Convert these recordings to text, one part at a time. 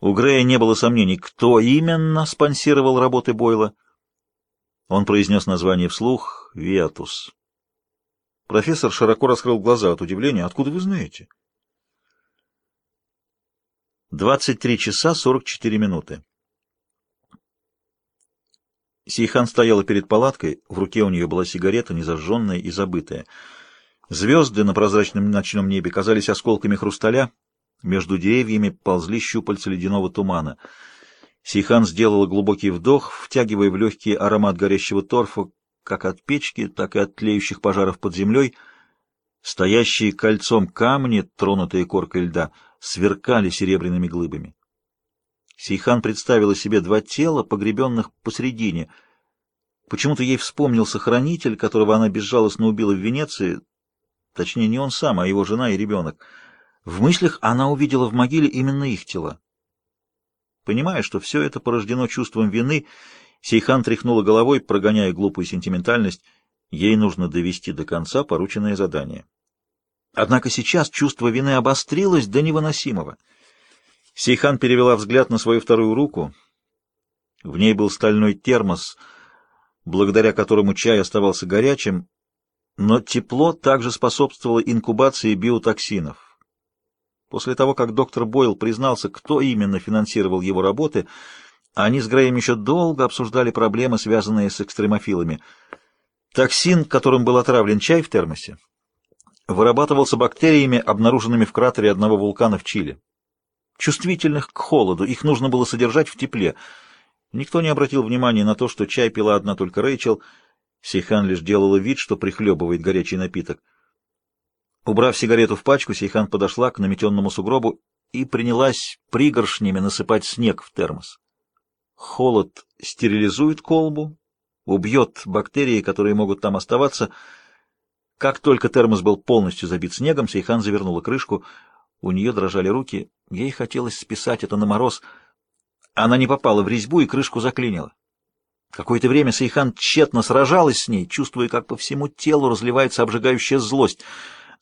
У Грея не было сомнений, кто именно спонсировал работы Бойла. Он произнес название вслух «Виатус». Профессор широко раскрыл глаза от удивления. «Откуда вы знаете?» 23 часа 44 минуты. Сейхан стояла перед палаткой, в руке у нее была сигарета, незажженная и забытая. Звезды на прозрачном ночном небе казались осколками хрусталя, между деревьями ползли щупальца ледяного тумана. Сейхан сделала глубокий вдох, втягивая в легкий аромат горящего торфа, как от печки, так и от тлеющих пожаров под землей. Стоящие кольцом камни, тронутые коркой льда — сверкали серебряными глыбами. Сейхан представила себе два тела, погребенных посредине. Почему-то ей вспомнился хранитель, которого она безжалостно убила в Венеции, точнее, не он сам, а его жена и ребенок. В мыслях она увидела в могиле именно их тела. Понимая, что все это порождено чувством вины, Сейхан тряхнула головой, прогоняя глупую сентиментальность. Ей нужно довести до конца порученное задание. Однако сейчас чувство вины обострилось до невыносимого. Сейхан перевела взгляд на свою вторую руку. В ней был стальной термос, благодаря которому чай оставался горячим, но тепло также способствовало инкубации биотоксинов. После того, как доктор Бойл признался, кто именно финансировал его работы, они с Греем еще долго обсуждали проблемы, связанные с экстремофилами. Токсин, которым был отравлен чай в термосе, вырабатывался бактериями, обнаруженными в кратере одного вулкана в Чили. Чувствительных к холоду, их нужно было содержать в тепле. Никто не обратил внимания на то, что чай пила одна только Рэйчел. Сейхан лишь делала вид, что прихлебывает горячий напиток. Убрав сигарету в пачку, Сейхан подошла к наметенному сугробу и принялась пригоршнями насыпать снег в термос. Холод стерилизует колбу, убьет бактерии, которые могут там оставаться, как только термос был полностью забит снегом, Сейхан завернула крышку. У нее дрожали руки. Ей хотелось списать это на мороз. Она не попала в резьбу и крышку заклинила. Какое-то время Сейхан тщетно сражалась с ней, чувствуя, как по всему телу разливается обжигающая злость.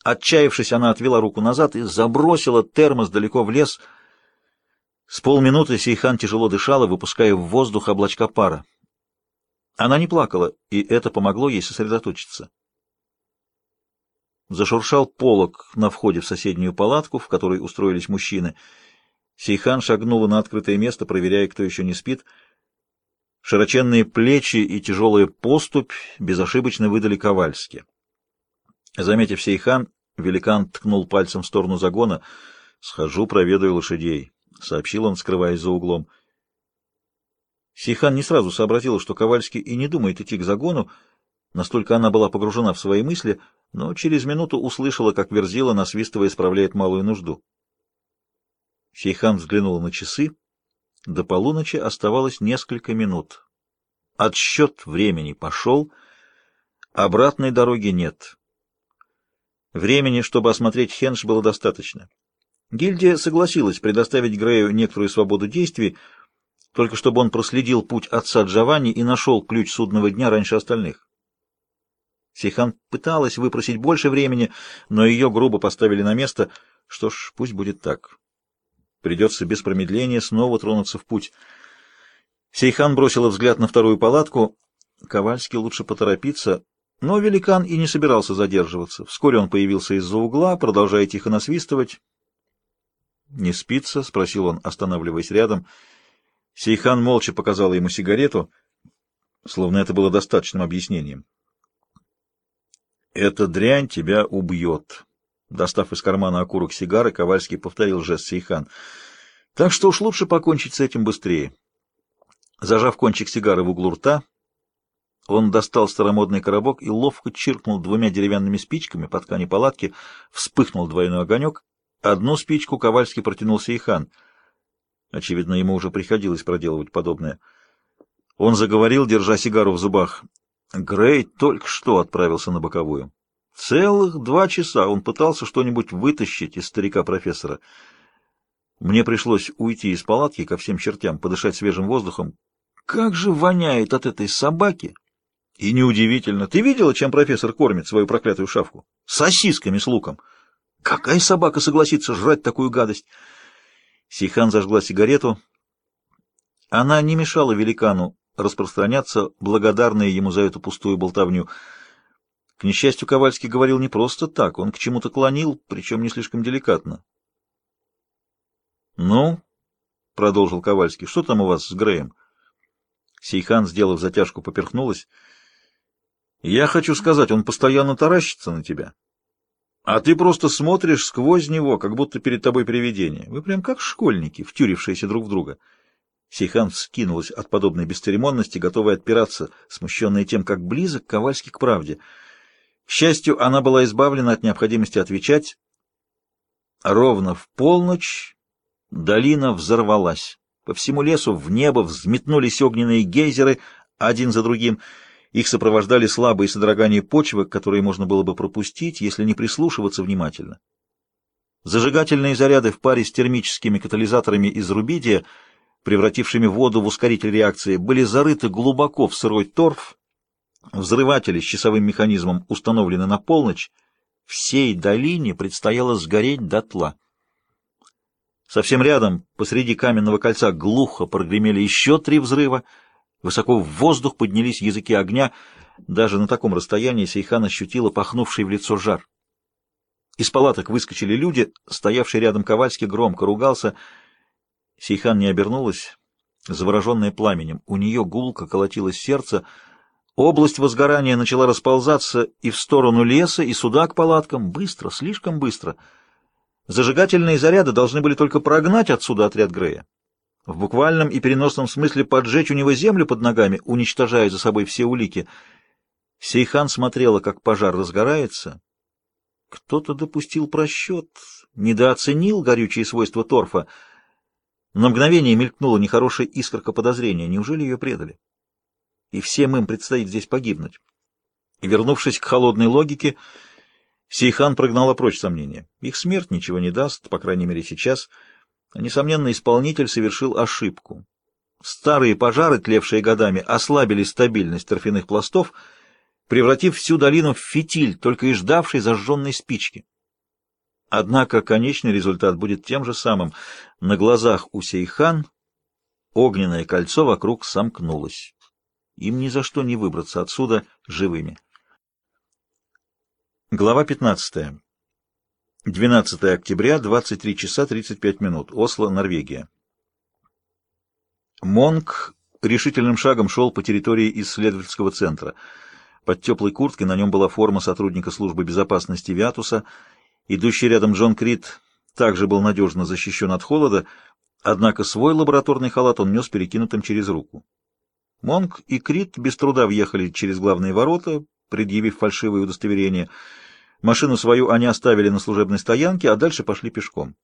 Отчаявшись, она отвела руку назад и забросила термос далеко в лес. С полминуты Сейхан тяжело дышала, выпуская в воздух облачка пара. Она не плакала, и это помогло ей сосредоточиться. Зашуршал полог на входе в соседнюю палатку, в которой устроились мужчины. Сейхан шагнула на открытое место, проверяя, кто еще не спит. Широченные плечи и тяжелая поступь безошибочно выдали Ковальски. Заметив Сейхан, великан ткнул пальцем в сторону загона. «Схожу, проведаю лошадей», — сообщил он, скрываясь за углом. Сейхан не сразу сообразила, что Ковальский и не думает идти к загону, настолько она была погружена в свои мысли — но через минуту услышала, как Верзила, насвистывая, исправляет малую нужду. Сейхан взглянула на часы. До полуночи оставалось несколько минут. Отсчет времени пошел, обратной дороги нет. Времени, чтобы осмотреть Хенш, было достаточно. Гильдия согласилась предоставить Грею некоторую свободу действий, только чтобы он проследил путь отца Джованни и нашел ключ судного дня раньше остальных. Сейхан пыталась выпросить больше времени, но ее грубо поставили на место. Что ж, пусть будет так. Придется без промедления снова тронуться в путь. Сейхан бросила взгляд на вторую палатку. Ковальский лучше поторопиться, но великан и не собирался задерживаться. Вскоре он появился из-за угла, продолжая тихо насвистывать. «Не спится?» — спросил он, останавливаясь рядом. Сейхан молча показала ему сигарету, словно это было достаточным объяснением. «Эта дрянь тебя убьет». Достав из кармана окурок сигары, Ковальский повторил жест Сейхан. «Так что уж лучше покончить с этим быстрее». Зажав кончик сигары в углу рта, он достал старомодный коробок и ловко чиркнул двумя деревянными спичками по ткани палатки, вспыхнул двойной огонек. Одну спичку Ковальский протянул Сейхан. Очевидно, ему уже приходилось проделывать подобное. Он заговорил, держа сигару в зубах. Грей только что отправился на боковую. Целых два часа он пытался что-нибудь вытащить из старика-профессора. Мне пришлось уйти из палатки ко всем чертям, подышать свежим воздухом. Как же воняет от этой собаки! И неудивительно. Ты видела, чем профессор кормит свою проклятую шавку? Сосисками с луком. Какая собака согласится жрать такую гадость? Сейхан зажгла сигарету. Она не мешала великану распространяться, благодарная ему за эту пустую болтовню. К несчастью, Ковальский говорил не просто так, он к чему-то клонил, причем не слишком деликатно. — Ну, — продолжил Ковальский, — что там у вас с Греем? Сейхан, сделав затяжку, поперхнулась. — Я хочу сказать, он постоянно таращится на тебя. А ты просто смотришь сквозь него, как будто перед тобой привидение. Вы прям как школьники, втюрившиеся друг в друга. Сейхан вскинулась от подобной бесцеремонности, готовая отпираться, смущенная тем, как близок Ковальский к правде. К счастью, она была избавлена от необходимости отвечать. Ровно в полночь долина взорвалась. По всему лесу в небо взметнулись огненные гейзеры один за другим — их сопровождали слабые содрогания почвы, которые можно было бы пропустить, если не прислушиваться внимательно. Зажигательные заряды в паре с термическими катализаторами из рубидия, превратившими воду в ускоритель реакции, были зарыты глубоко в сырой торф. Взрыватели с часовым механизмом установлены на полночь. Всей долине предстояло сгореть дотла. Совсем рядом, посреди каменного кольца, глухо прогремели еще три взрыва — Высоко в воздух поднялись языки огня. Даже на таком расстоянии Сейхан ощутила пахнувший в лицо жар. Из палаток выскочили люди, стоявший рядом Ковальский громко ругался. Сейхан не обернулась, завороженная пламенем. У нее гулко колотилось сердце. Область возгорания начала расползаться и в сторону леса, и сюда к палаткам. Быстро, слишком быстро. Зажигательные заряды должны были только прогнать отсюда отряд Грея в буквальном и переносном смысле поджечь у него землю под ногами, уничтожая за собой все улики. Сейхан смотрела, как пожар разгорается. Кто-то допустил просчет, недооценил горючие свойства торфа. На мгновение мелькнула нехорошая искорка подозрения. Неужели ее предали? И всем им предстоит здесь погибнуть. И, вернувшись к холодной логике, Сейхан прогнала прочь сомнения. Их смерть ничего не даст, по крайней мере сейчас — Несомненно, исполнитель совершил ошибку. Старые пожары, тлевшие годами, ослабили стабильность торфяных пластов, превратив всю долину в фитиль, только и ждавший зажженной спички. Однако конечный результат будет тем же самым. На глазах у Сейхан огненное кольцо вокруг сомкнулось. Им ни за что не выбраться отсюда живыми. Глава пятнадцатая. 12 октября, 23 часа 35 минут. Осло, Норвегия. Монк решительным шагом шел по территории исследовательского центра. Под теплой курткой на нем была форма сотрудника службы безопасности Виатуса. Идущий рядом Джон Крид также был надежно защищен от холода, однако свой лабораторный халат он нес перекинутым через руку. Монк и Крид без труда въехали через главные ворота, предъявив фальшивое удостоверение — Машину свою они оставили на служебной стоянке, а дальше пошли пешком.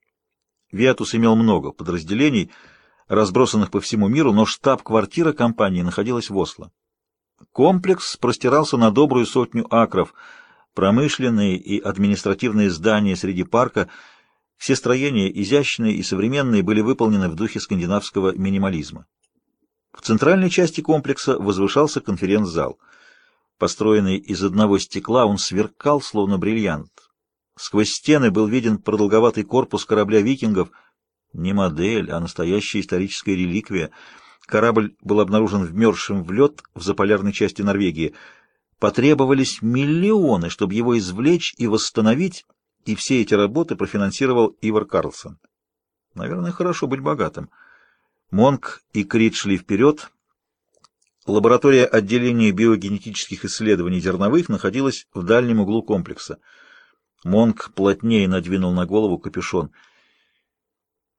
Виатус имел много подразделений, разбросанных по всему миру, но штаб-квартира компании находилась в Осло. Комплекс простирался на добрую сотню акров, промышленные и административные здания среди парка, все строения, изящные и современные, были выполнены в духе скандинавского минимализма. В центральной части комплекса возвышался конференц-зал — Построенный из одного стекла, он сверкал, словно бриллиант. Сквозь стены был виден продолговатый корпус корабля викингов. Не модель, а настоящая историческая реликвия. Корабль был обнаружен вмерзшим в лед в заполярной части Норвегии. Потребовались миллионы, чтобы его извлечь и восстановить, и все эти работы профинансировал Ивар Карлсон. Наверное, хорошо быть богатым. Монк и Крид шли вперед, Лаборатория отделения биогенетических исследований зерновых находилась в дальнем углу комплекса. Монк плотнее надвинул на голову капюшон —